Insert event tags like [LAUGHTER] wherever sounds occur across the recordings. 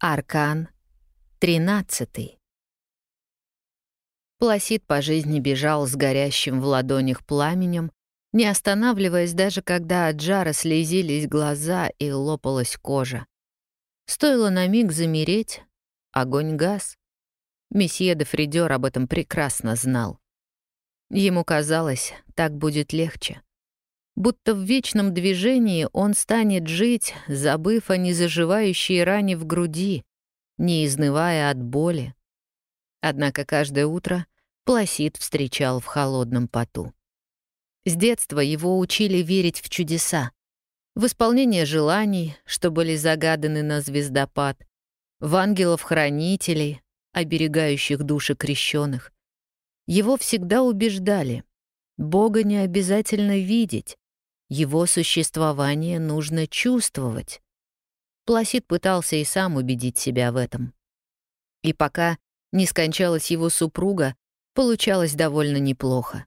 Аркан 13. Пласид по жизни бежал с горящим в ладонях пламенем, не останавливаясь даже когда от жара слезились глаза и лопалась кожа. Стоило на миг замереть, огонь газ. Месье де Фридер об этом прекрасно знал. Ему казалось, так будет легче будто в вечном движении он станет жить, забыв о незаживающей ране в груди, не изнывая от боли. Однако каждое утро Пласид встречал в холодном поту. С детства его учили верить в чудеса, в исполнение желаний, что были загаданы на звездопад, в ангелов-хранителей, оберегающих души крещенных. Его всегда убеждали, Бога не обязательно видеть, его существование нужно чувствовать. Пласид пытался и сам убедить себя в этом. И пока не скончалась его супруга, получалось довольно неплохо.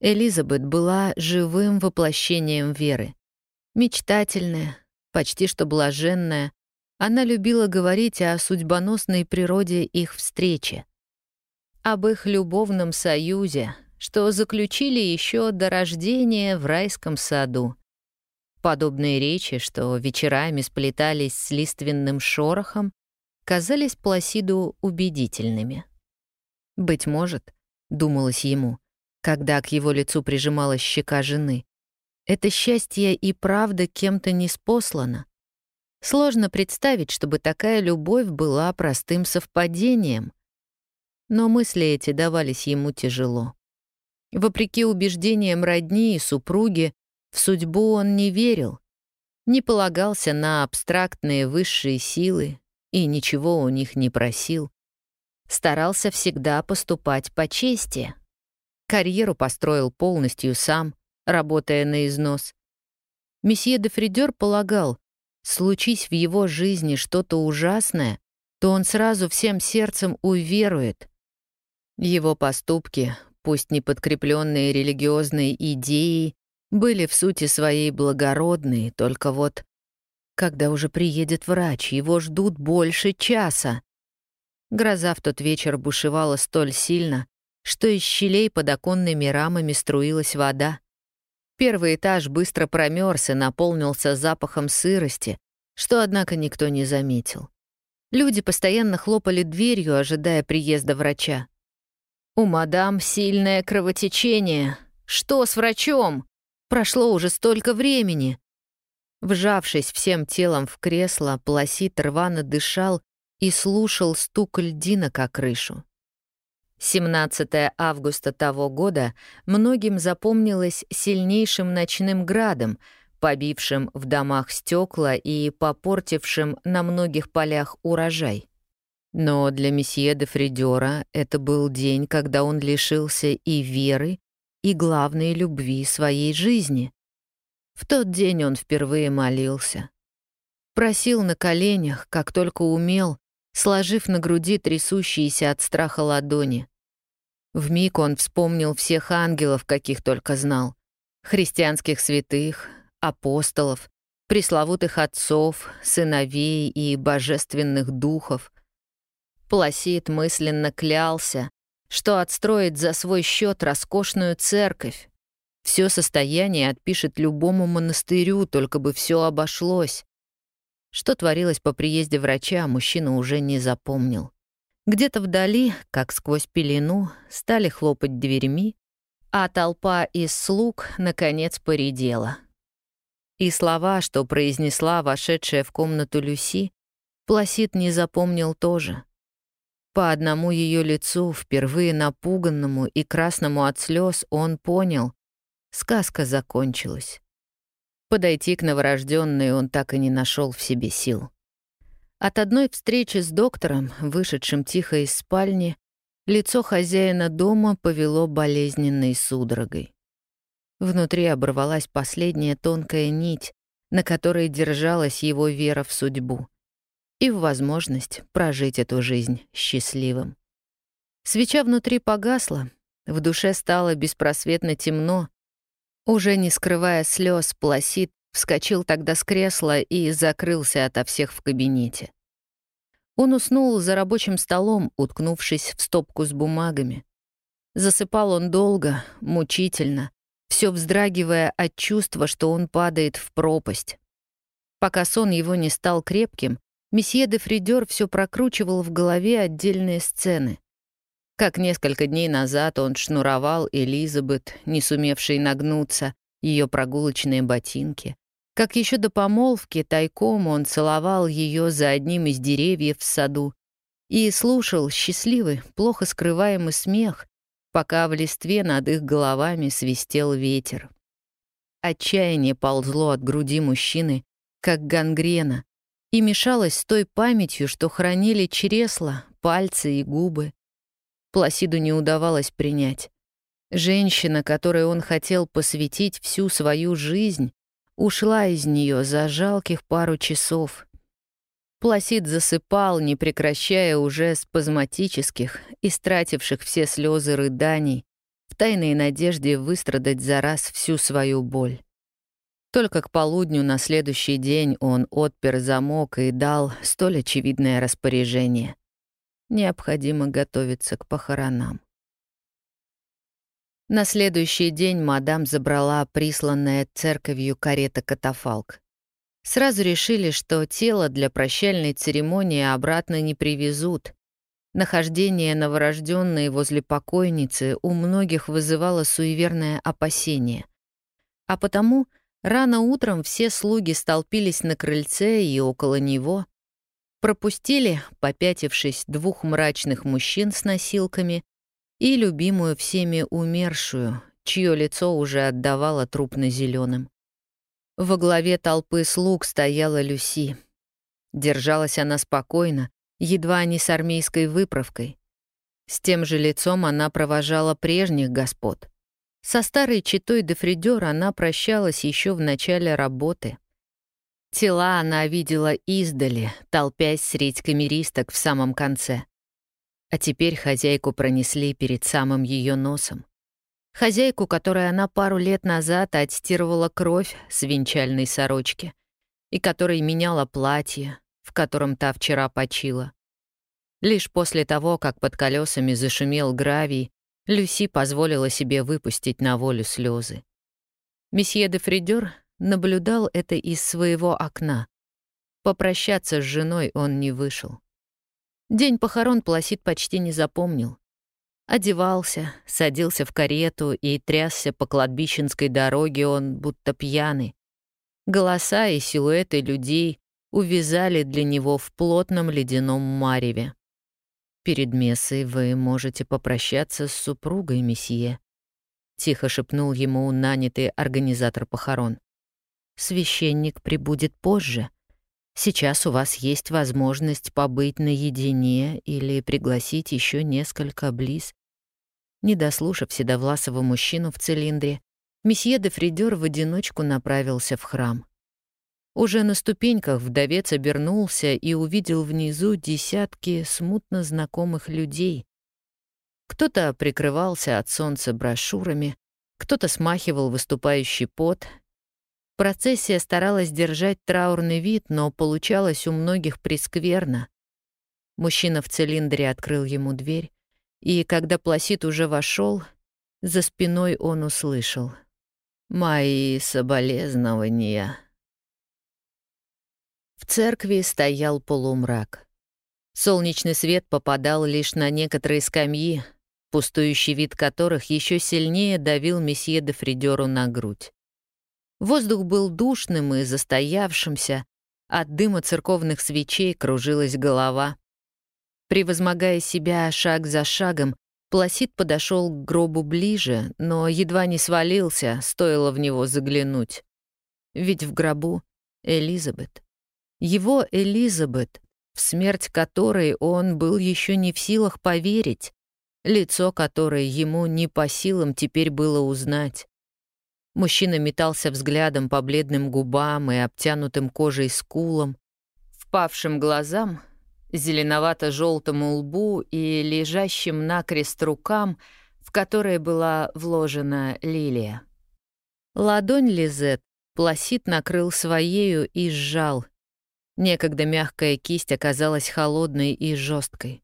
Элизабет была живым воплощением веры. Мечтательная, почти что блаженная, она любила говорить о судьбоносной природе их встречи, об их любовном союзе, что заключили еще до рождения в райском саду. Подобные речи, что вечерами сплетались с лиственным шорохом, казались Пласиду убедительными. «Быть может», — думалось ему, когда к его лицу прижималась щека жены, «это счастье и правда кем-то не спослано. Сложно представить, чтобы такая любовь была простым совпадением». Но мысли эти давались ему тяжело. Вопреки убеждениям родни и супруги, в судьбу он не верил, не полагался на абстрактные высшие силы и ничего у них не просил. Старался всегда поступать по чести. Карьеру построил полностью сам, работая на износ. Месье де Фридер полагал, случись в его жизни что-то ужасное, то он сразу всем сердцем уверует. Его поступки пусть не подкрепленные религиозной идеей, были в сути своей благородные, только вот когда уже приедет врач, его ждут больше часа. Гроза в тот вечер бушевала столь сильно, что из щелей под оконными рамами струилась вода. Первый этаж быстро промерз и наполнился запахом сырости, что, однако, никто не заметил. Люди постоянно хлопали дверью, ожидая приезда врача. «У мадам сильное кровотечение. Что с врачом? Прошло уже столько времени». Вжавшись всем телом в кресло, Пласит рвано дышал и слушал стук льдина как крышу. 17 августа того года многим запомнилось сильнейшим ночным градом, побившим в домах стекла и попортившим на многих полях урожай. Но для месье де Фридера это был день, когда он лишился и веры, и главной любви своей жизни. В тот день он впервые молился. Просил на коленях, как только умел, сложив на груди трясущиеся от страха ладони. Вмиг он вспомнил всех ангелов, каких только знал. Христианских святых, апостолов, пресловутых отцов, сыновей и божественных духов — Пласид мысленно клялся, что отстроит за свой счет роскошную церковь. Все состояние отпишет любому монастырю, только бы все обошлось. Что творилось по приезде врача, мужчина уже не запомнил. Где-то вдали, как сквозь пелену, стали хлопать дверьми, а толпа из слуг, наконец, поредела. И слова, что произнесла вошедшая в комнату Люси, Пласид не запомнил тоже. По одному ее лицу, впервые напуганному и красному от слез, он понял — сказка закончилась. Подойти к новорожденной он так и не нашел в себе сил. От одной встречи с доктором, вышедшим тихо из спальни, лицо хозяина дома повело болезненной судорогой. Внутри оборвалась последняя тонкая нить, на которой держалась его вера в судьбу — и в возможность прожить эту жизнь счастливым. Свеча внутри погасла, в душе стало беспросветно темно. Уже не скрывая слез, Пласид вскочил тогда с кресла и закрылся ото всех в кабинете. Он уснул за рабочим столом, уткнувшись в стопку с бумагами. Засыпал он долго, мучительно, все вздрагивая от чувства, что он падает в пропасть. Пока сон его не стал крепким, месье де Фридер все прокручивал в голове отдельные сцены. Как несколько дней назад он шнуровал Элизабет, не сумевшей нагнуться, ее прогулочные ботинки. Как еще до помолвки тайком он целовал ее за одним из деревьев в саду и слушал счастливый, плохо скрываемый смех, пока в листве над их головами свистел ветер. Отчаяние ползло от груди мужчины, как гангрена, и мешалось с той памятью, что хранили чресла, пальцы и губы. Пласиду не удавалось принять. Женщина, которой он хотел посвятить всю свою жизнь, ушла из нее за жалких пару часов. Пласид засыпал, не прекращая уже спазматических, истративших все слезы рыданий, в тайной надежде выстрадать за раз всю свою боль. Только к полудню на следующий день он отпер замок и дал столь очевидное распоряжение. Необходимо готовиться к похоронам. На следующий день мадам забрала присланная церковью карета-катафалк. Сразу решили, что тело для прощальной церемонии обратно не привезут. Нахождение новорожденной возле покойницы у многих вызывало суеверное опасение. А потому рано утром все слуги столпились на крыльце и около него, Пропустили, попятившись, двух мрачных мужчин с носилками и любимую всеми умершую, чье лицо уже отдавало трупно-зеленым. Во главе толпы слуг стояла Люси. Держалась она спокойно, едва не с армейской выправкой. С тем же лицом она провожала прежних господ. Со старой читой де Фридер она прощалась еще в начале работы — Тела она видела издали, толпясь средь камеристок в самом конце. А теперь хозяйку пронесли перед самым ее носом. Хозяйку, которой она пару лет назад отстирывала кровь с венчальной сорочки, и которой меняла платье, в котором та вчера почила. Лишь после того, как под колесами зашумел гравий, Люси позволила себе выпустить на волю слезы. Месье де Фридер наблюдал это из своего окна. Попрощаться с женой он не вышел. День похорон Пласид почти не запомнил. Одевался, садился в карету и трясся по кладбищенской дороге он будто пьяный. Голоса и силуэты людей увязали для него в плотном ледяном мареве. «Перед мессой вы можете попрощаться с супругой, месье», — тихо шепнул ему нанятый организатор похорон. Священник прибудет позже. Сейчас у вас есть возможность побыть наедине или пригласить еще несколько близ. Не дослушав седовласого мужчину в цилиндре, месье де Фридер в одиночку направился в храм. Уже на ступеньках вдовец обернулся и увидел внизу десятки смутно знакомых людей. Кто-то прикрывался от солнца брошюрами, кто-то смахивал выступающий пот, Процессия старалась держать траурный вид, но получалось у многих прескверно. Мужчина в цилиндре открыл ему дверь, и когда Пласид уже вошел, за спиной он услышал. «Мои соболезнования». Церкви стоял полумрак. Солнечный свет попадал лишь на некоторые скамьи, пустующий вид которых еще сильнее давил месье де Фридеру на грудь. Воздух был душным и застоявшимся, от дыма церковных свечей кружилась голова. Превозмогая себя шаг за шагом, Пласид подошел к гробу ближе, но едва не свалился, стоило в него заглянуть. Ведь в гробу Элизабет. Его Элизабет, в смерть которой он был еще не в силах поверить, лицо которой ему не по силам теперь было узнать. Мужчина метался взглядом по бледным губам и обтянутым кожей скулам, впавшим глазам, зеленовато-желтому лбу и лежащим накрест рукам, в которые была вложена лилия. Ладонь Лизет Пласит накрыл своею и сжал. Некогда мягкая кисть оказалась холодной и жесткой.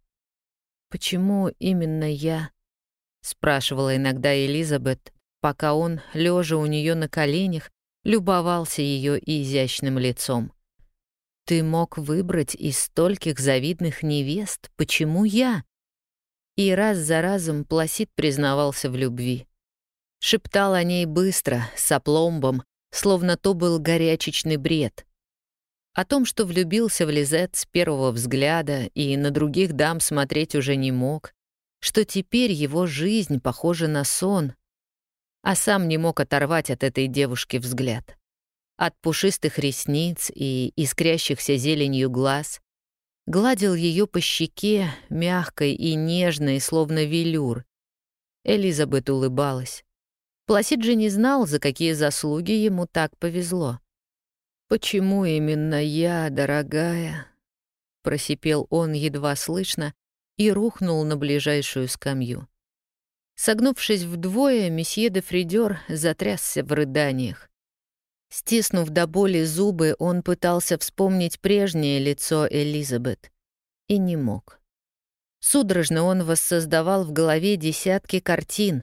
«Почему именно я?» — спрашивала иногда Элизабет, пока он, лежа у нее на коленях, любовался ее изящным лицом. «Ты мог выбрать из стольких завидных невест. Почему я?» И раз за разом Пласид признавался в любви. Шептал о ней быстро, с опломбом, словно то был горячечный бред. О том, что влюбился в Лизет с первого взгляда и на других дам смотреть уже не мог, что теперь его жизнь похожа на сон, а сам не мог оторвать от этой девушки взгляд. От пушистых ресниц и искрящихся зеленью глаз гладил ее по щеке, мягкой и нежной, словно велюр. Элизабет улыбалась. Пласид не знал, за какие заслуги ему так повезло. «Почему именно я, дорогая?» — просипел он едва слышно и рухнул на ближайшую скамью. Согнувшись вдвое, месье де Фридер затрясся в рыданиях. Стиснув до боли зубы, он пытался вспомнить прежнее лицо Элизабет. И не мог. Судорожно он воссоздавал в голове десятки картин,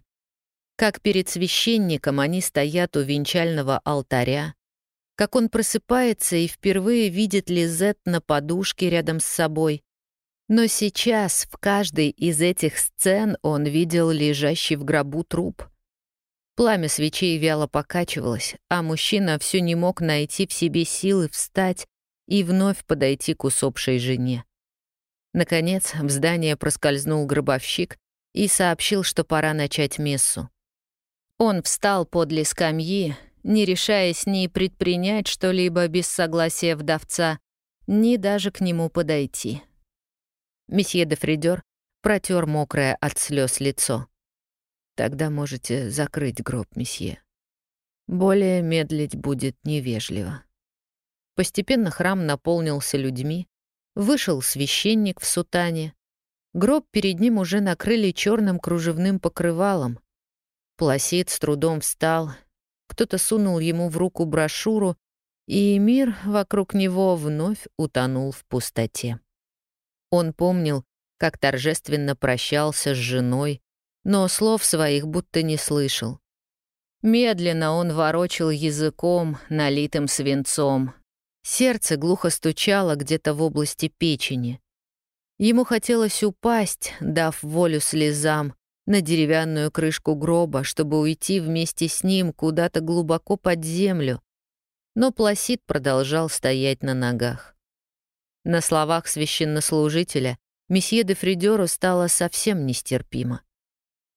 как перед священником они стоят у венчального алтаря, как он просыпается и впервые видит Лизет на подушке рядом с собой. Но сейчас в каждой из этих сцен он видел лежащий в гробу труп. Пламя свечей вяло покачивалось, а мужчина все не мог найти в себе силы встать и вновь подойти к усопшей жене. Наконец в здание проскользнул гробовщик и сообщил, что пора начать мессу. Он встал подле скамьи, не решаясь ни предпринять что-либо без согласия вдовца, ни даже к нему подойти. Месье де Фридер протер мокрое от слез лицо. «Тогда можете закрыть гроб, месье. Более медлить будет невежливо». Постепенно храм наполнился людьми, вышел священник в сутане. Гроб перед ним уже накрыли черным кружевным покрывалом. Пласид с трудом встал, кто-то сунул ему в руку брошюру, и мир вокруг него вновь утонул в пустоте. Он помнил, как торжественно прощался с женой, но слов своих будто не слышал. Медленно он ворочил языком, налитым свинцом. Сердце глухо стучало где-то в области печени. Ему хотелось упасть, дав волю слезам, на деревянную крышку гроба, чтобы уйти вместе с ним куда-то глубоко под землю. Но Пласид продолжал стоять на ногах. На словах священнослужителя месье де Фридеру стало совсем нестерпимо.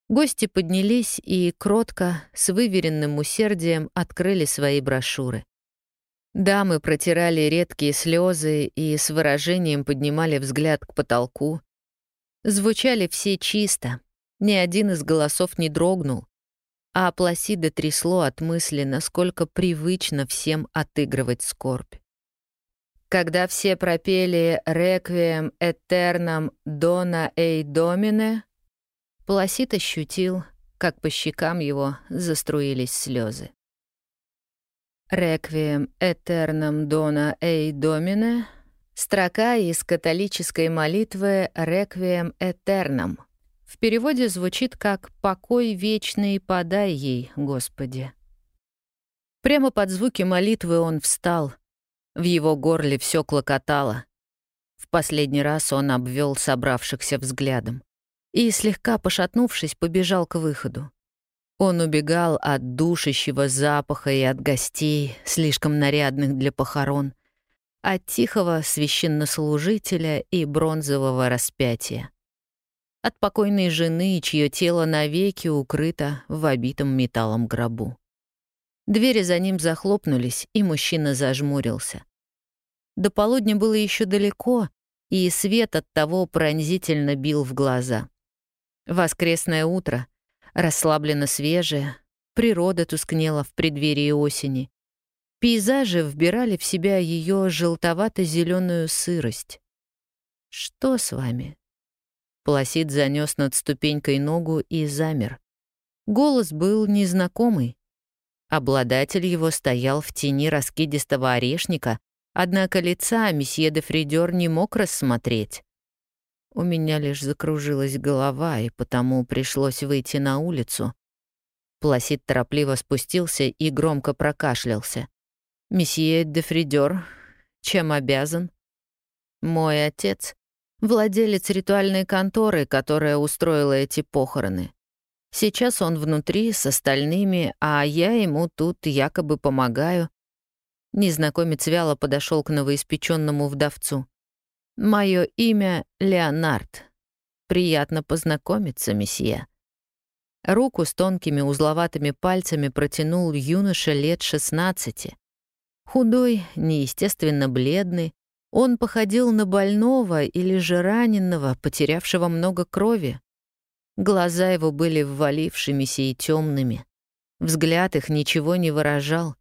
Гости поднялись и кротко, с выверенным усердием открыли свои брошюры. Дамы протирали редкие слезы и с выражением поднимали взгляд к потолку. Звучали все чисто, ни один из голосов не дрогнул, а Пласида трясло от мысли, насколько привычно всем отыгрывать скорбь. Когда все пропели «Реквием этернам дона эй домине», Пласид ощутил, как по щекам его заструились слезы. «Реквием этернам дона эй домине» — строка из католической молитвы «Реквием этернам». В переводе звучит как «покой вечный подай ей, Господи». Прямо под звуки молитвы он встал — в его горле все клокотало. В последний раз он обвел собравшихся взглядом и, слегка пошатнувшись, побежал к выходу. Он убегал от душащего запаха и от гостей, слишком нарядных для похорон, от тихого священнослужителя и бронзового распятия. От покойной жены, чье тело навеки укрыто в обитом металлом гробу. Двери за ним захлопнулись, и мужчина зажмурился. До полудня было еще далеко, и свет от того пронзительно бил в глаза. Воскресное утро, расслабленно свежее, природа тускнела в преддверии осени. Пейзажи вбирали в себя ее желтовато зеленую сырость. «Что с вами?» Пласид занес над ступенькой ногу и замер. Голос был незнакомый, Обладатель его стоял в тени раскидистого орешника, Однако лица месье де Фридер не мог рассмотреть. У меня лишь закружилась голова, и потому пришлось выйти на улицу. Пласид торопливо спустился и громко прокашлялся. «Месье де Фридер, чем обязан?» «Мой отец — владелец ритуальной конторы, которая устроила эти похороны. Сейчас он внутри с остальными, а я ему тут якобы помогаю. Незнакомец вяло подошел к новоиспеченному вдовцу. Мое имя Леонард. Приятно познакомиться, месье. Руку с тонкими узловатыми пальцами протянул юноша лет 16. Худой, неестественно бледный, он походил на больного или же раненого, потерявшего много крови. Глаза его были ввалившимися и темными. Взгляд их ничего не выражал.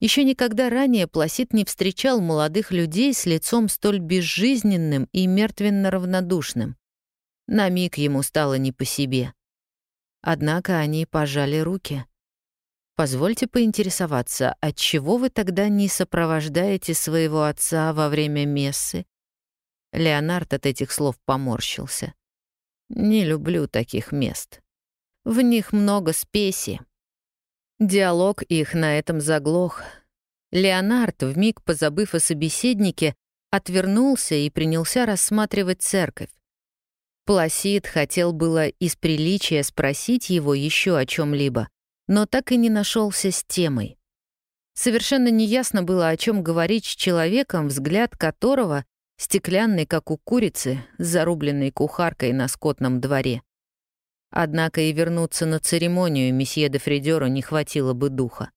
Еще никогда ранее Пласид не встречал молодых людей с лицом столь безжизненным и мертвенно-равнодушным. На миг ему стало не по себе. Однако они пожали руки. «Позвольте поинтересоваться, отчего вы тогда не сопровождаете своего отца во время мессы?» Леонард от этих слов поморщился. Не люблю таких мест. В них много спеси. Диалог их на этом заглох. Леонард, вмиг позабыв о собеседнике, отвернулся и принялся рассматривать церковь. Пласид хотел было из приличия спросить его еще о чем либо но так и не нашелся с темой. Совершенно неясно было, о чем говорить с человеком, взгляд которого стеклянный, как у курицы, с зарубленной кухаркой на скотном дворе. Однако и вернуться на церемонию месье де Фридеру не хватило бы духа.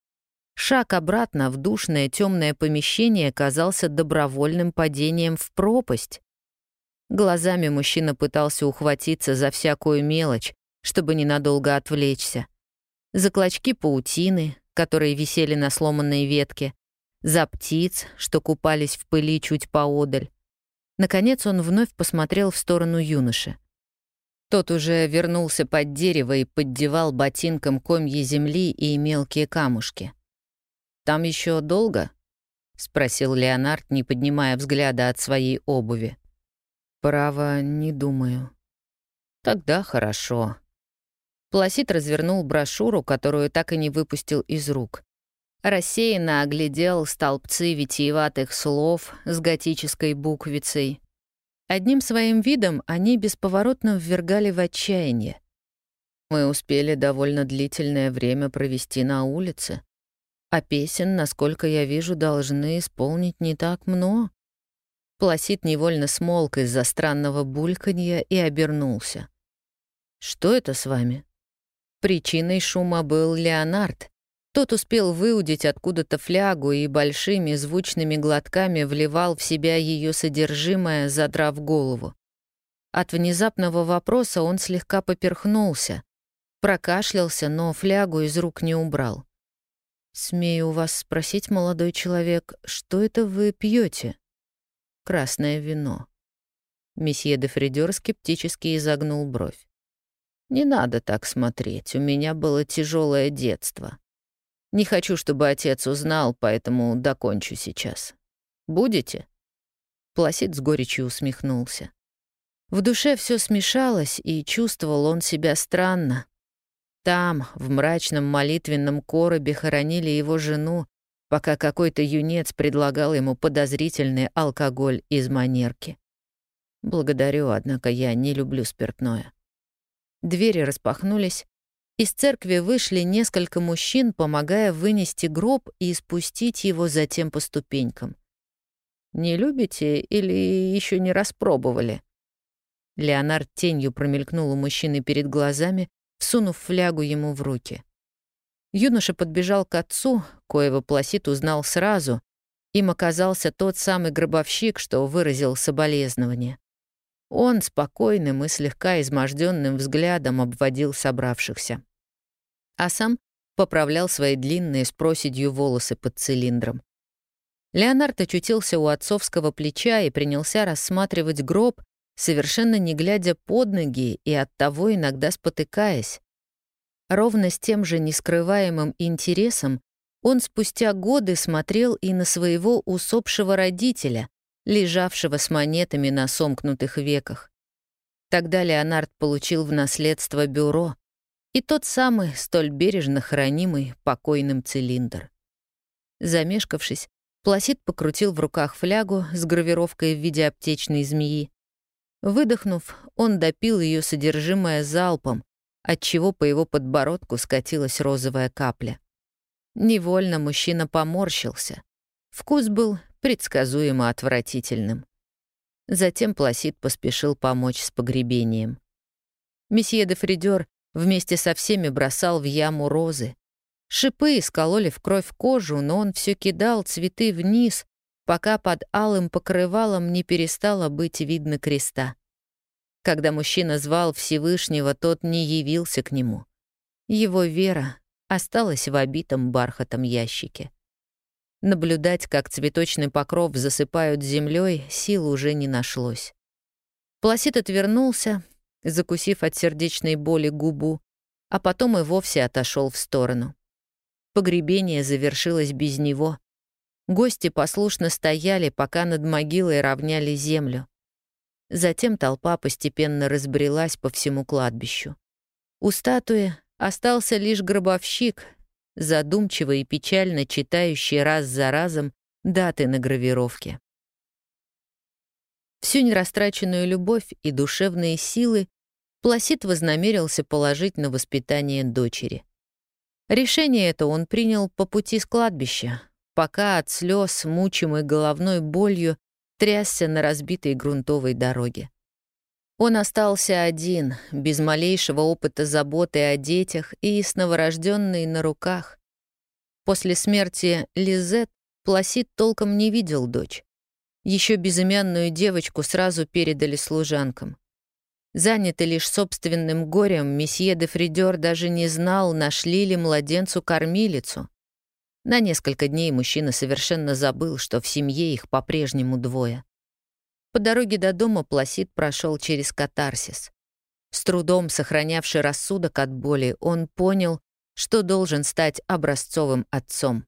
Шаг обратно в душное темное помещение казался добровольным падением в пропасть. Глазами мужчина пытался ухватиться за всякую мелочь, чтобы ненадолго отвлечься. За клочки паутины, которые висели на сломанной ветке, за птиц, что купались в пыли чуть поодаль, Наконец он вновь посмотрел в сторону юноши. Тот уже вернулся под дерево и поддевал ботинком комья земли и мелкие камушки. «Там еще долго?» — спросил Леонард, не поднимая взгляда от своей обуви. «Право, не думаю». «Тогда хорошо». Пласит развернул брошюру, которую так и не выпустил из рук рассеянно оглядел столбцы витиеватых слов с готической буквицей. Одним своим видом они бесповоротно ввергали в отчаяние. Мы успели довольно длительное время провести на улице, а песен, насколько я вижу, должны исполнить не так много. Пласит невольно смолк из-за странного бульканья и обернулся. «Что это с вами?» Причиной шума был Леонард, тот успел выудить откуда-то флягу и большими звучными глотками вливал в себя ее содержимое, задрав голову. От внезапного вопроса он слегка поперхнулся, прокашлялся, но флягу из рук не убрал. «Смею у вас спросить, молодой человек, что это вы пьете? «Красное вино». Месье де Фридер скептически изогнул бровь. «Не надо так смотреть, у меня было тяжелое детство». Не хочу, чтобы отец узнал, поэтому докончу сейчас. Будете?» Пласид с горечью усмехнулся. В душе все смешалось, и чувствовал он себя странно. Там, в мрачном молитвенном коробе, хоронили его жену, пока какой-то юнец предлагал ему подозрительный алкоголь из манерки. Благодарю, однако я не люблю спиртное. Двери распахнулись, из церкви вышли несколько мужчин, помогая вынести гроб и спустить его затем по ступенькам. «Не любите или еще не распробовали?» Леонард тенью промелькнул у мужчины перед глазами, всунув флягу ему в руки. Юноша подбежал к отцу, коего Пласит узнал сразу. Им оказался тот самый гробовщик, что выразил соболезнование. Он спокойным и слегка изможденным взглядом обводил собравшихся. А сам поправлял свои длинные с проседью волосы под цилиндром. Леонард очутился у отцовского плеча и принялся рассматривать гроб, совершенно не глядя под ноги и оттого иногда спотыкаясь. Ровно с тем же нескрываемым интересом он спустя годы смотрел и на своего усопшего родителя, лежавшего с монетами на сомкнутых веках. Тогда Леонард получил в наследство бюро и тот самый, столь бережно хранимый, покойным цилиндр. Замешкавшись, Пласид покрутил в руках флягу с гравировкой в виде аптечной змеи. Выдохнув, он допил ее содержимое залпом, отчего по его подбородку скатилась розовая капля. Невольно мужчина поморщился. Вкус был предсказуемо отвратительным. Затем Пласид поспешил помочь с погребением. Месье де Фридер вместе со всеми бросал в яму розы. Шипы искололи в кровь кожу, но он все кидал цветы вниз, пока под алым покрывалом не перестало быть видно креста. Когда мужчина звал Всевышнего, тот не явился к нему. Его вера осталась в обитом бархатом ящике. Наблюдать, как цветочный покров засыпают землей, сил уже не нашлось. Пласид отвернулся, закусив от сердечной боли губу, а потом и вовсе отошел в сторону. Погребение завершилось без него. Гости послушно стояли, пока над могилой равняли землю. Затем толпа постепенно разбрелась по всему кладбищу. У статуи остался лишь гробовщик, задумчиво и печально читающий раз за разом даты на гравировке. Всю нерастраченную любовь и душевные силы Пласид вознамерился положить на воспитание дочери. Решение это он принял по пути с кладбища, пока от слез, мучимый головной болью, трясся на разбитой грунтовой дороге. Он остался один, без малейшего опыта заботы о детях и с новорожденной на руках. После смерти Лизет Пласид толком не видел дочь. Еще безымянную девочку сразу передали служанкам. Занятый лишь собственным горем, месье де Фридер даже не знал, нашли ли младенцу кормилицу. На несколько дней мужчина совершенно забыл, что в семье их по-прежнему двое. По дороге до дома Пласид прошел через катарсис. С трудом сохранявший рассудок от боли, он понял, что должен стать образцовым отцом.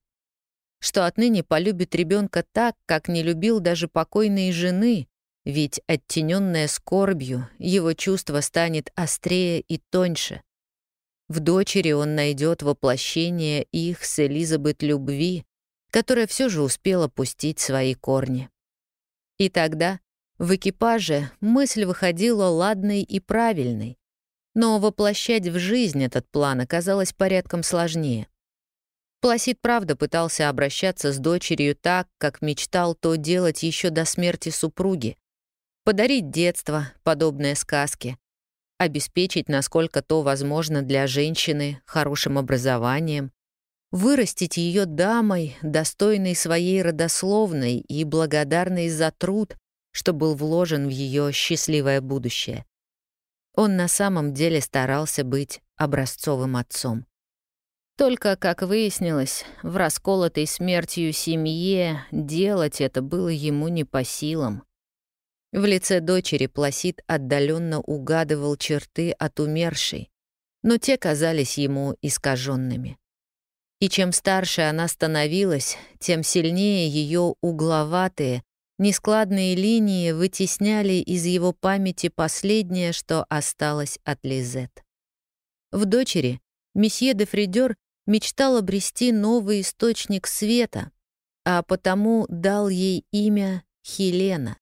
Что отныне полюбит ребенка так, как не любил даже покойной жены, ведь оттененное скорбью его чувство станет острее и тоньше. В дочери он найдет воплощение их с Элизабет любви, которая все же успела пустить свои корни. И тогда в экипаже мысль выходила ладной и правильной, но воплощать в жизнь этот план оказалось порядком сложнее. Пласид правда пытался обращаться с дочерью так, как мечтал то делать еще до смерти супруги, подарить детство, подобное сказке, обеспечить, насколько то возможно для женщины, хорошим образованием, вырастить ее дамой, достойной своей родословной и благодарной за труд, что был вложен в ее счастливое будущее. Он на самом деле старался быть образцовым отцом. Только, как выяснилось, в расколотой смертью семье делать это было ему не по силам. В лице дочери Пласид отдаленно угадывал черты от умершей, но те казались ему искаженными. И чем старше она становилась, тем сильнее ее угловатые, нескладные линии вытесняли из его памяти последнее, что осталось от Лизет. В дочери месье де Фридер мечтал обрести новый источник света, а потому дал ей имя Хелена.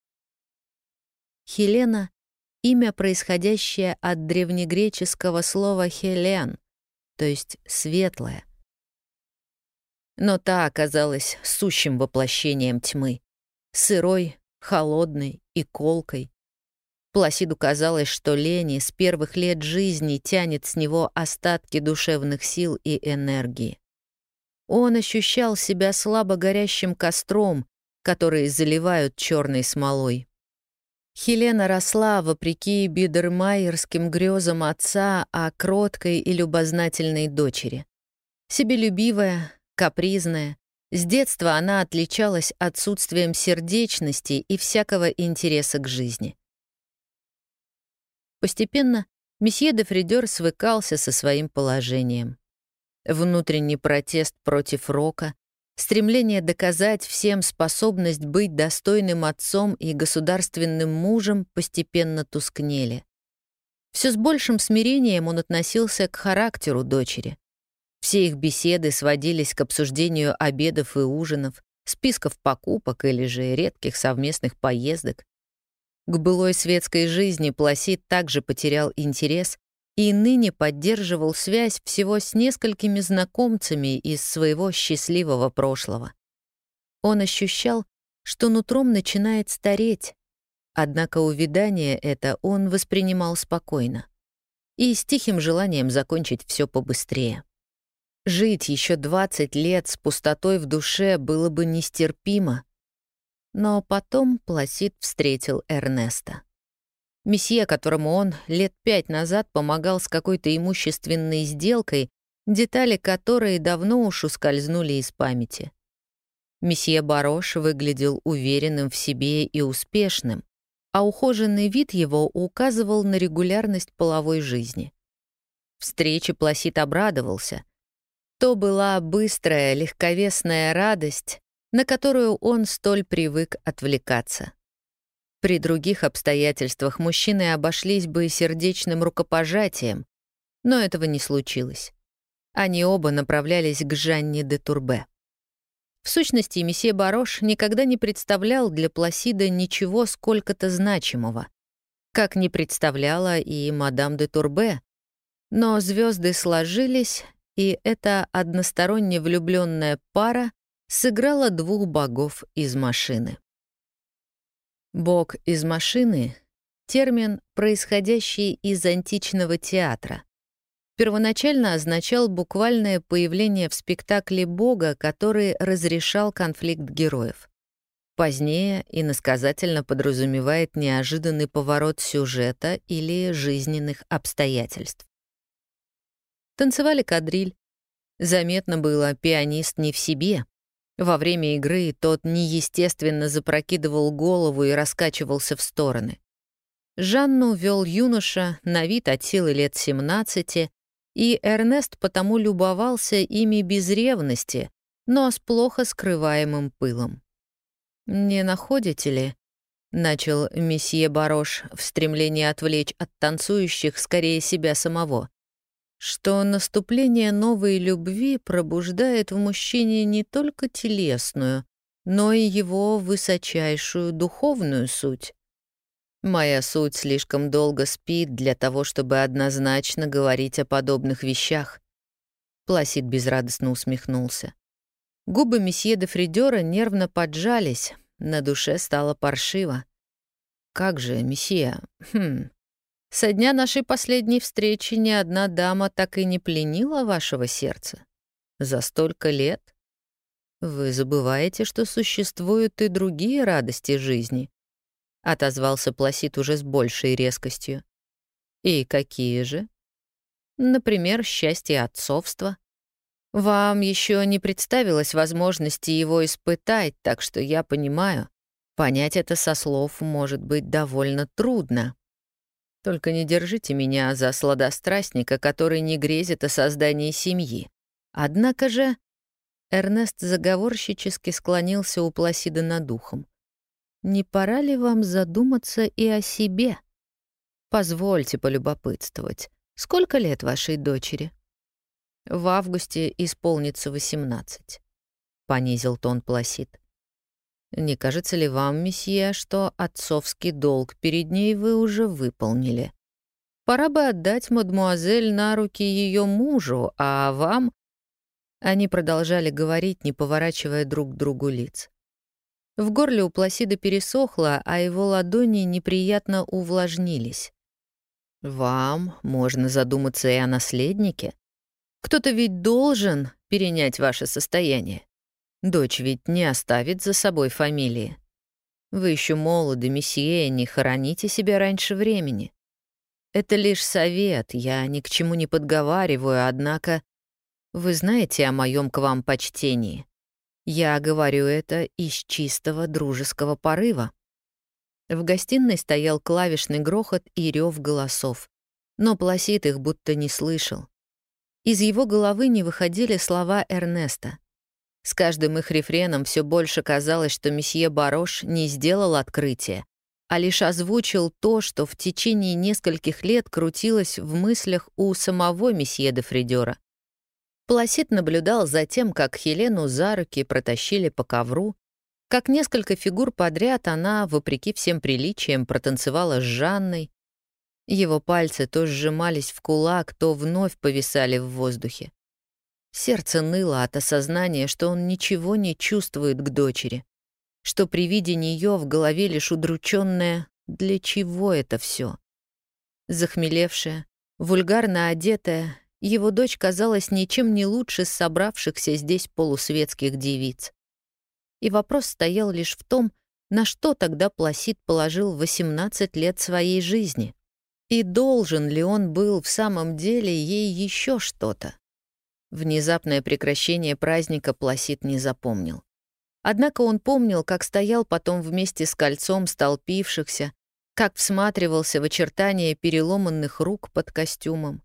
Хелена — имя, происходящее от древнегреческого слова «хелен», то есть «светлая». Но та оказалась сущим воплощением тьмы, сырой, холодной и колкой. Пласиду казалось, что Лени с первых лет жизни тянет с него остатки душевных сил и энергии. Он ощущал себя слабо горящим костром, который заливают черной смолой. Хелена росла, вопреки бидермайерским грезам отца о кроткой и любознательной дочери. Себелюбивая, капризная, с детства она отличалась отсутствием сердечности и всякого интереса к жизни. Постепенно месье де Фридер свыкался со своим положением. внутренний протест против рока, стремление доказать всем способность быть достойным отцом и государственным мужем постепенно тускнели. Все с большим смирением он относился к характеру дочери. Все их беседы сводились к обсуждению обедов и ужинов, списков покупок или же редких совместных поездок. К былой светской жизни Пласид также потерял интерес и ныне поддерживал связь всего с несколькими знакомцами из своего счастливого прошлого. Он ощущал, что нутром начинает стареть, однако увядание это он воспринимал спокойно и с тихим желанием закончить все побыстрее. Жить еще 20 лет с пустотой в душе было бы нестерпимо. Но потом Пласид встретил Эрнеста. Месье, которому он лет пять назад помогал с какой-то имущественной сделкой, детали которой давно уж ускользнули из памяти. Месье Барош выглядел уверенным в себе и успешным, а ухоженный вид его указывал на регулярность половой жизни. Встрече Пласид обрадовался — то была быстрая, легковесная радость, на которую он столь привык отвлекаться. При других обстоятельствах мужчины обошлись бы сердечным рукопожатием, но этого не случилось. Они оба направлялись к Жанне де Турбе. В сущности, месье Барош никогда не представлял для Пласида ничего сколько-то значимого, как не представляла и мадам де Турбе, но звезды сложились, и эта односторонне влюбленная пара сыграла двух богов из машины. Бог из машины — термин, происходящий из античного театра. Первоначально означал буквальное появление в спектакле бога, который разрешал конфликт героев. Позднее иносказательно подразумевает неожиданный поворот сюжета или жизненных обстоятельств. Танцевали кадриль. Заметно было, пианист не в себе. Во время игры тот неестественно запрокидывал голову и раскачивался в стороны. Жанну вел юноша, на вид от силы лет 17, и Эрнест потому любовался ими без ревности, но с плохо скрываемым пылом. «Не находите ли?» — начал месье Барош в стремлении отвлечь от танцующих скорее себя самого что наступление новой любви пробуждает в мужчине не только телесную, но и его высочайшую духовную суть. Моя суть слишком долго спит для того, чтобы однозначно говорить о подобных вещах. Пласид безрадостно усмехнулся. Губы месье де Фридера нервно поджались, на душе стало паршиво. «Как же, месье? Хм, со дня нашей последней встречи ни одна дама так и не пленила вашего сердца. За столько лет. Вы забываете, что существуют и другие радости жизни. Отозвался Пласит уже с большей резкостью. И какие же? Например, счастье отцовства. Вам еще не представилось возможности его испытать, так что я понимаю, понять это со слов может быть довольно трудно. Только не держите меня за сладострастника, который не грезит о создании семьи. Однако же...» Эрнест заговорщически склонился у Пласида над духом. «Не пора ли вам задуматься и о себе? Позвольте полюбопытствовать. Сколько лет вашей дочери?» «В августе исполнится восемнадцать», — понизил тон Пласид. Не кажется ли вам, месье, что отцовский долг перед ней вы уже выполнили? Пора бы отдать мадмуазель на руки ее мужу, а вам...» Они продолжали говорить, не поворачивая друг другу лиц. В горле у Пласида пересохло, а его ладони неприятно увлажнились. «Вам можно задуматься и о наследнике. Кто-то ведь должен перенять ваше состояние. Дочь ведь не оставит за собой фамилии. Вы еще молоды, месье, не хороните себя раньше времени. Это лишь совет, я ни к чему не подговариваю, однако вы знаете о моем к вам почтении. Я говорю это из чистого дружеского порыва. В гостиной стоял клавишный грохот и рев голосов, но Пласид их будто не слышал. Из его головы не выходили слова Эрнеста. С каждым их рефреном все больше казалось, что месье Барош не сделал открытие, а лишь озвучил то, что в течение нескольких лет крутилось в мыслях у самого месье де Фридера. Пласид наблюдал за тем, как Хелену за руки протащили по ковру, как несколько фигур подряд она, вопреки всем приличиям, протанцевала с Жанной. Его пальцы то сжимались в кулак, то вновь повисали в воздухе. Сердце ныло от осознания, что он ничего не чувствует к дочери, что при виде нее в голове лишь удрученное «для чего это все? Захмелевшая, вульгарно одетая, его дочь казалась ничем не лучше собравшихся здесь полусветских девиц. И вопрос стоял лишь в том, на что тогда Пласид положил 18 лет своей жизни. И должен ли он был в самом деле ей еще что-то? Внезапное прекращение праздника Пласид не запомнил. Однако он помнил, как стоял потом вместе с кольцом столпившихся, как всматривался в очертания переломанных рук под костюмом,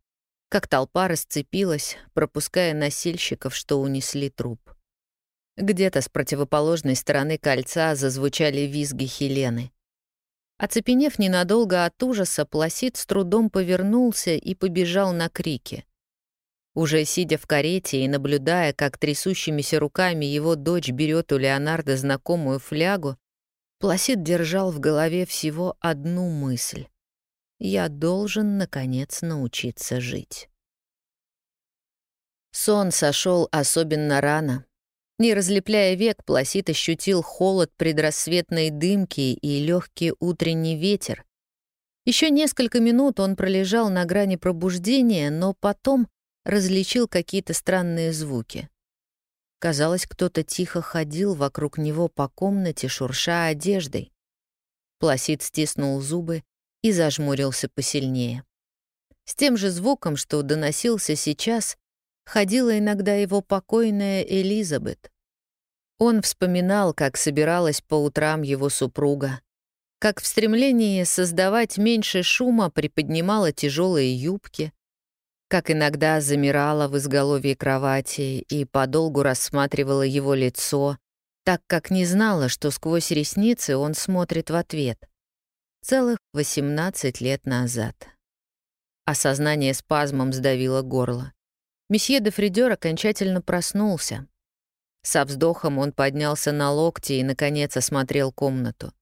как толпа расцепилась, пропуская носильщиков, что унесли труп. Где-то с противоположной стороны кольца зазвучали визги Хелены. Оцепенев ненадолго от ужаса, Пласид с трудом повернулся и побежал на крики. Уже сидя в карете и наблюдая, как трясущимися руками его дочь берет у Леонардо знакомую флягу, Пласид держал в голове всего одну мысль. «Я должен, наконец, научиться жить». Сон сошел особенно рано. Не разлепляя век, Пласид ощутил холод предрассветной дымки и легкий утренний ветер. Еще несколько минут он пролежал на грани пробуждения, но потом различил какие-то странные звуки. Казалось, кто-то тихо ходил вокруг него по комнате, шурша одеждой. Пласид стиснул зубы и зажмурился посильнее. С тем же звуком, что доносился сейчас, ходила иногда его покойная Элизабет. Он вспоминал, как собиралась по утрам его супруга, как в стремлении создавать меньше шума приподнимала тяжелые юбки, как иногда замирала в изголовье кровати и подолгу рассматривала его лицо, так как не знала, что сквозь ресницы он смотрит в ответ. Целых 18 лет назад. Осознание спазмом сдавило горло. Месье де Фридер окончательно проснулся. Со вздохом он поднялся на локти и, наконец, осмотрел комнату.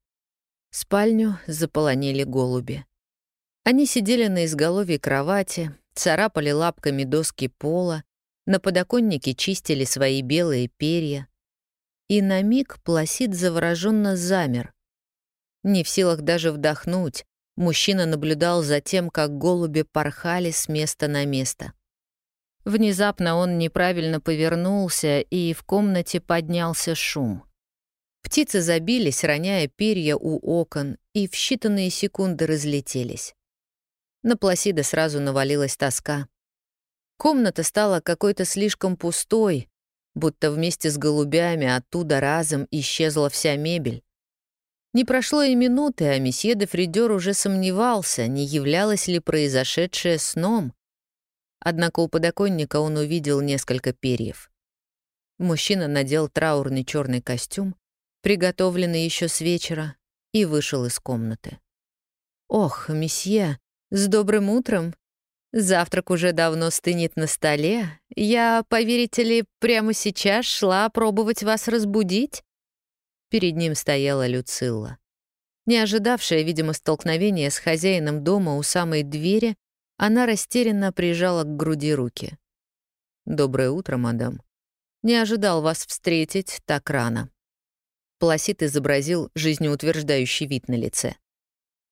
Спальню заполонили голуби. Они сидели на изголовье кровати, царапали лапками доски пола, на подоконнике чистили свои белые перья. И на миг Пласид завороженно замер. Не в силах даже вдохнуть, мужчина наблюдал за тем, как голуби порхали с места на место. Внезапно он неправильно повернулся, и в комнате поднялся шум. Птицы забились, роняя перья у окон, и в считанные секунды разлетелись. На Пласида сразу навалилась тоска. Комната стала какой-то слишком пустой, будто вместе с голубями оттуда разом исчезла вся мебель. Не прошло и минуты, а месье де Фридер уже сомневался, не являлось ли произошедшее сном. Однако у подоконника он увидел несколько перьев. Мужчина надел траурный черный костюм, приготовленный еще с вечера, и вышел из комнаты. «Ох, месье!» «С добрым утром. Завтрак уже давно стынет на столе. Я, поверите ли, прямо сейчас шла пробовать вас разбудить?» Перед ним стояла Люцилла. Не ожидавшая, видимо, столкновения с хозяином дома у самой двери, она растерянно прижала к груди руки. «Доброе утро, мадам. Не ожидал вас встретить так рано». Пласит изобразил жизнеутверждающий вид на лице.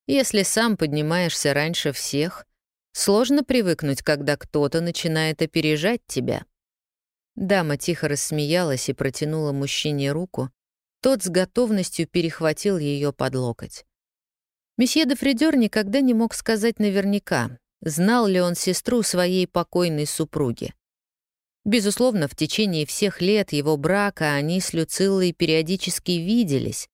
Если сам поднимаешься раньше всех, сложно привыкнуть, когда кто-то начинает опережать тебя. Дама тихо рассмеялась и протянула мужчине руку. Тот с готовностью перехватил ее под локоть. Месье де Фридер никогда не мог сказать наверняка, знал ли он сестру своей покойной супруги. Безусловно, в течение всех лет его брака они с Люциллой периодически виделись,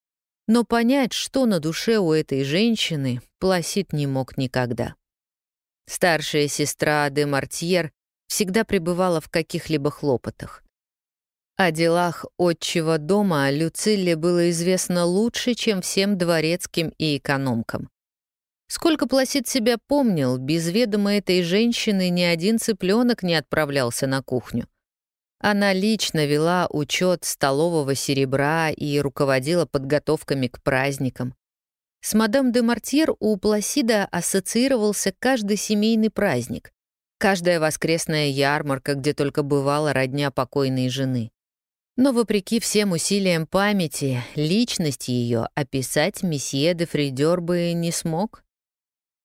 но понять, что на душе у этой женщины, Пласид не мог никогда. Старшая сестра де Мартьер всегда пребывала в каких-либо хлопотах. О делах отчего дома Люцилле было известно лучше, чем всем дворецким и экономкам. Сколько Пласид себя помнил, без ведома этой женщины ни один цыпленок не отправлялся на кухню. Она лично вела учет столового серебра и руководила подготовками к праздникам. С мадам де Мартьер у Пласида ассоциировался каждый семейный праздник, каждая воскресная ярмарка, где только бывала родня покойной жены. Но вопреки всем усилиям памяти, личность ее описать месье де Фридер бы не смог.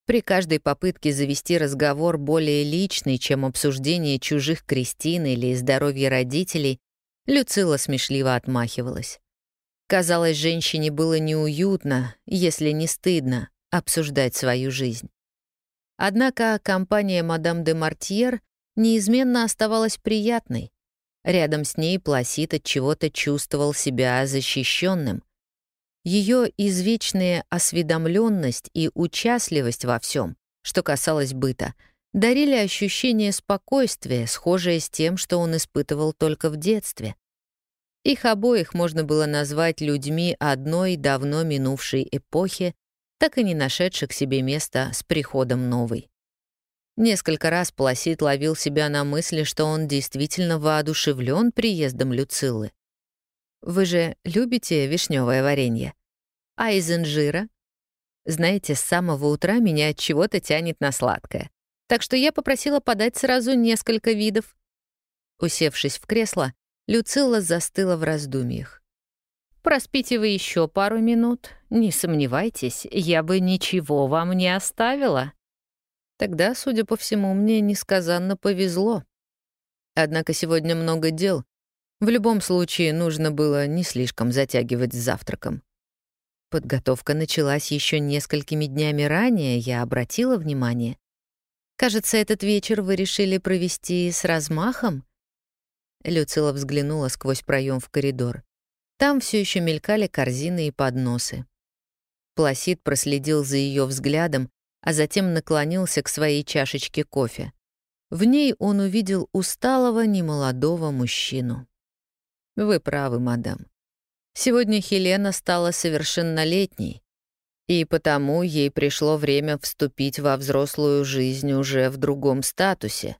При каждой попытке завести разговор более личный, чем обсуждение чужих крестин или здоровья родителей, Люцила смешливо отмахивалась. Казалось, женщине было неуютно, если не стыдно, обсуждать свою жизнь. Однако компания мадам де Мартьер неизменно оставалась приятной. Рядом с ней Пласид от чего-то чувствовал себя защищенным. Ее извечная осведомленность и участливость во всем, что касалось быта, дарили ощущение спокойствия, схожее с тем, что он испытывал только в детстве. Их обоих можно было назвать людьми одной давно минувшей эпохи, так и не нашедших себе места с приходом новой. Несколько раз Пласид ловил себя на мысли, что он действительно воодушевлен приездом Люцилы. «Вы же любите вишневое варенье? А из инжира?» Знаете, с самого утра меня от чего-то тянет на сладкое. Так что я попросила подать сразу несколько видов. Усевшись в кресло, Люцилла застыла в раздумьях. «Проспите вы еще пару минут. Не сомневайтесь, я бы ничего вам не оставила». Тогда, судя по всему, мне несказанно повезло. Однако сегодня много дел. В любом случае, нужно было не слишком затягивать с завтраком. Подготовка началась еще несколькими днями ранее, я обратила внимание. Кажется, этот вечер вы решили провести с размахом? Люцила взглянула сквозь проем в коридор. Там все еще мелькали корзины и подносы. Пласид проследил за ее взглядом, а затем наклонился к своей чашечке кофе. В ней он увидел усталого немолодого мужчину. «Вы правы, мадам. Сегодня Хелена стала совершеннолетней, и потому ей пришло время вступить во взрослую жизнь уже в другом статусе.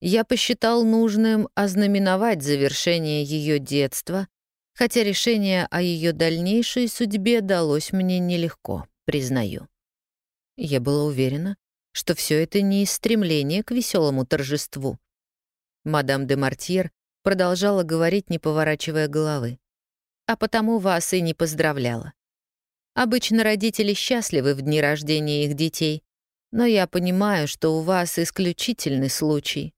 Я посчитал нужным ознаменовать завершение ее детства, хотя решение о ее дальнейшей судьбе далось мне нелегко, признаю. Я была уверена, что все это не из стремления к веселому торжеству. Мадам де Мартьер продолжала говорить, не поворачивая головы. А потому вас и не поздравляла. Обычно родители счастливы в дни рождения их детей, но я понимаю, что у вас исключительный случай.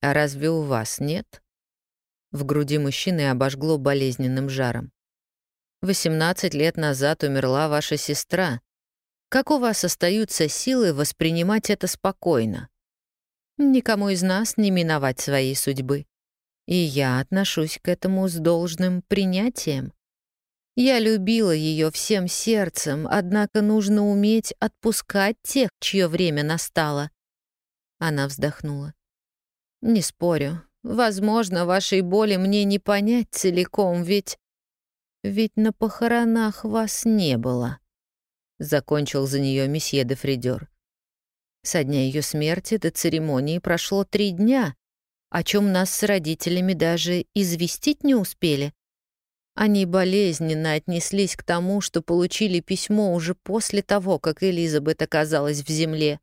А разве у вас нет? В груди мужчины обожгло болезненным жаром. 18 лет назад умерла ваша сестра, как у вас остаются силы воспринимать это спокойно? Никому из нас не миновать своей судьбы. И я отношусь к этому с должным принятием. Я любила ее всем сердцем, однако нужно уметь отпускать тех, чье время настало. Она вздохнула. Не спорю. Возможно, вашей боли мне не понять целиком, ведь... Ведь на похоронах вас не было. — закончил за нее месье де Фридер. Со дня ее смерти до церемонии прошло три дня, о чем нас с родителями даже известить не успели. Они болезненно отнеслись к тому, что получили письмо уже после того, как Элизабет оказалась в земле.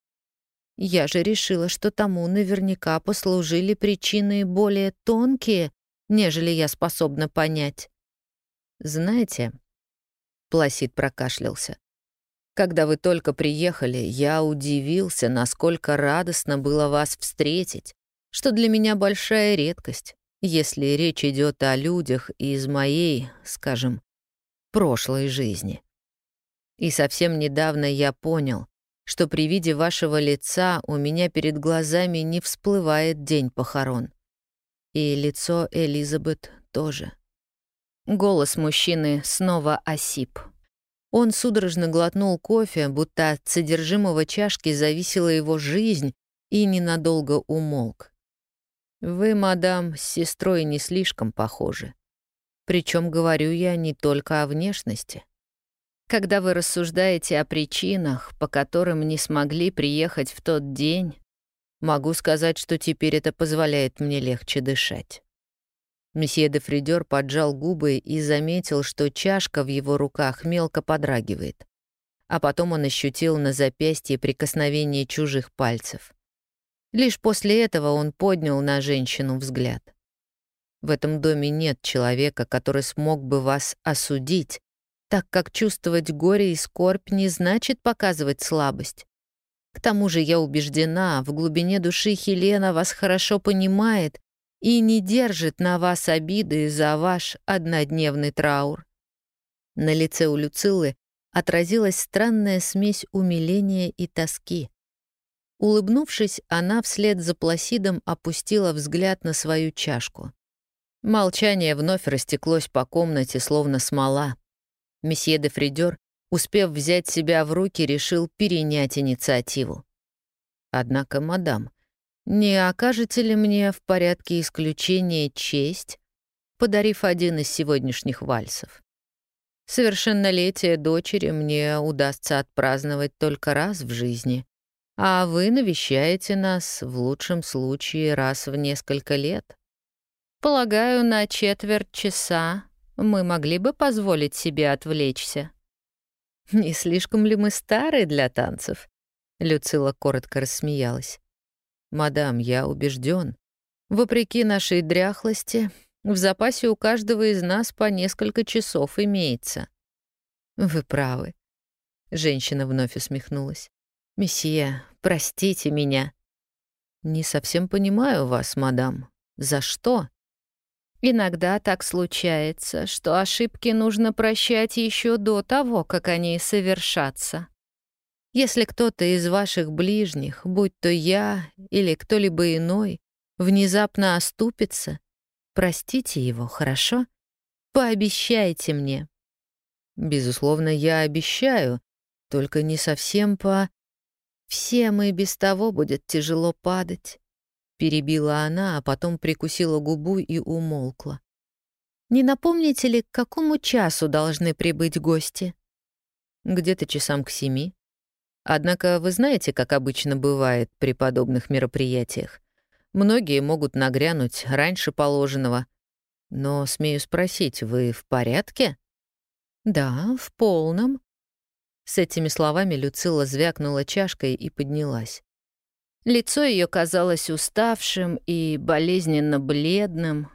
Я же решила, что тому наверняка послужили причины более тонкие, нежели я способна понять. Знаете, Пласид прокашлялся. Когда вы только приехали, я удивился, насколько радостно было вас встретить, что для меня большая редкость, если речь идет о людях из моей, скажем, прошлой жизни. И совсем недавно я понял, что при виде вашего лица у меня перед глазами не всплывает день похорон. И лицо Элизабет тоже. Голос мужчины снова осип. Он судорожно глотнул кофе, будто от содержимого чашки зависела его жизнь, и ненадолго умолк. Вы, мадам, с сестрой не слишком похожи. Причем говорю я не только о внешности. Когда вы рассуждаете о причинах, по которым не смогли приехать в тот день, могу сказать, что теперь это позволяет мне легче дышать. Месье де Фридер поджал губы и заметил, что чашка в его руках мелко подрагивает. А потом он ощутил на запястье прикосновение чужих пальцев. Лишь после этого он поднял на женщину взгляд. В этом доме нет человека, который смог бы вас осудить, так как чувствовать горе и скорбь не значит показывать слабость. К тому же я убеждена, в глубине души Хелена вас хорошо понимает и не держит на вас обиды за ваш однодневный траур. На лице у Люцилы отразилась странная смесь умиления и тоски. Улыбнувшись, она вслед за Пласидом опустила взгляд на свою чашку. Молчание вновь растеклось по комнате, словно смола. Месье де Фридер, успев взять себя в руки, решил перенять инициативу. «Однако, мадам, не окажете ли мне в порядке исключения честь, подарив один из сегодняшних вальсов? Совершеннолетие дочери мне удастся отпраздновать только раз в жизни, а вы навещаете нас в лучшем случае раз в несколько лет. Полагаю, на четверть часа мы могли бы позволить себе отвлечься. [LAUGHS] Не слишком ли мы стары для танцев? Люцила коротко рассмеялась. «Мадам, я убежден. Вопреки нашей дряхлости, в запасе у каждого из нас по несколько часов имеется». «Вы правы». Женщина вновь усмехнулась. «Месье, простите меня». «Не совсем понимаю вас, мадам. За что?» «Иногда так случается, что ошибки нужно прощать еще до того, как они совершатся», если кто-то из ваших ближних, будь то я или кто-либо иной, внезапно оступится, простите его, хорошо? Пообещайте мне. Безусловно, я обещаю, только не совсем по... Всем и без того будет тяжело падать. Перебила она, а потом прикусила губу и умолкла. «Не напомните ли, к какому часу должны прибыть гости?» «Где-то часам к семи», Однако вы знаете, как обычно бывает при подобных мероприятиях. Многие могут нагрянуть раньше положенного. Но, смею спросить, вы в порядке? Да, в полном. С этими словами Люцила звякнула чашкой и поднялась. Лицо ее казалось уставшим и болезненно бледным.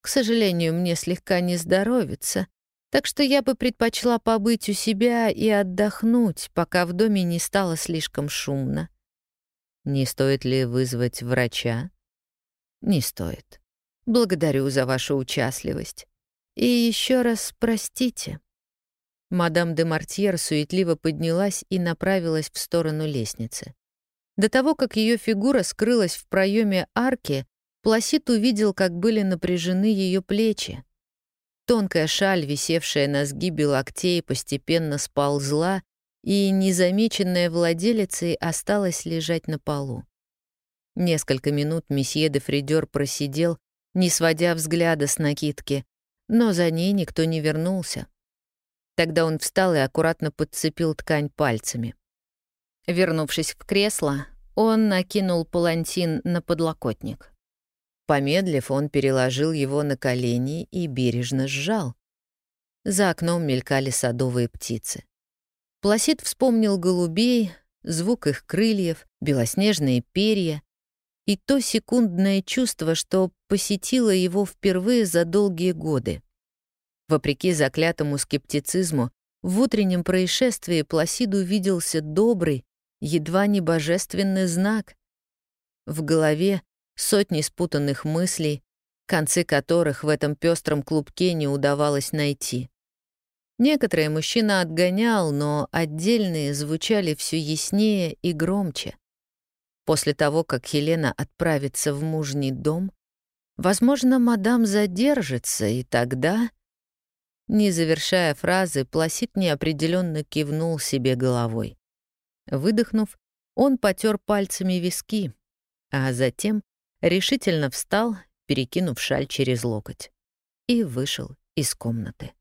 К сожалению, мне слегка не здоровится, так что я бы предпочла побыть у себя и отдохнуть, пока в доме не стало слишком шумно. Не стоит ли вызвать врача? Не стоит. Благодарю за вашу участливость. И еще раз простите. Мадам де Мартьер суетливо поднялась и направилась в сторону лестницы. До того, как ее фигура скрылась в проеме арки, Пласит увидел, как были напряжены ее плечи. Тонкая шаль, висевшая на сгибе локтей, постепенно сползла, и незамеченная владелицей осталась лежать на полу. Несколько минут месье де Фридер просидел, не сводя взгляда с накидки, но за ней никто не вернулся. Тогда он встал и аккуратно подцепил ткань пальцами. Вернувшись в кресло, он накинул палантин на подлокотник. Помедлив, он переложил его на колени и бережно сжал. За окном мелькали садовые птицы. Пласид вспомнил голубей, звук их крыльев, белоснежные перья и то секундное чувство, что посетило его впервые за долгие годы. Вопреки заклятому скептицизму, в утреннем происшествии Пласиду виделся добрый, едва не божественный знак. В голове сотни спутанных мыслей, концы которых в этом пестром клубке не удавалось найти. Некоторые мужчина отгонял, но отдельные звучали все яснее и громче. После того, как Хелена отправится в мужний дом, возможно, мадам задержится, и тогда... Не завершая фразы, Пласит неопределенно кивнул себе головой. Выдохнув, он потер пальцами виски, а затем решительно встал, перекинув шаль через локоть, и вышел из комнаты.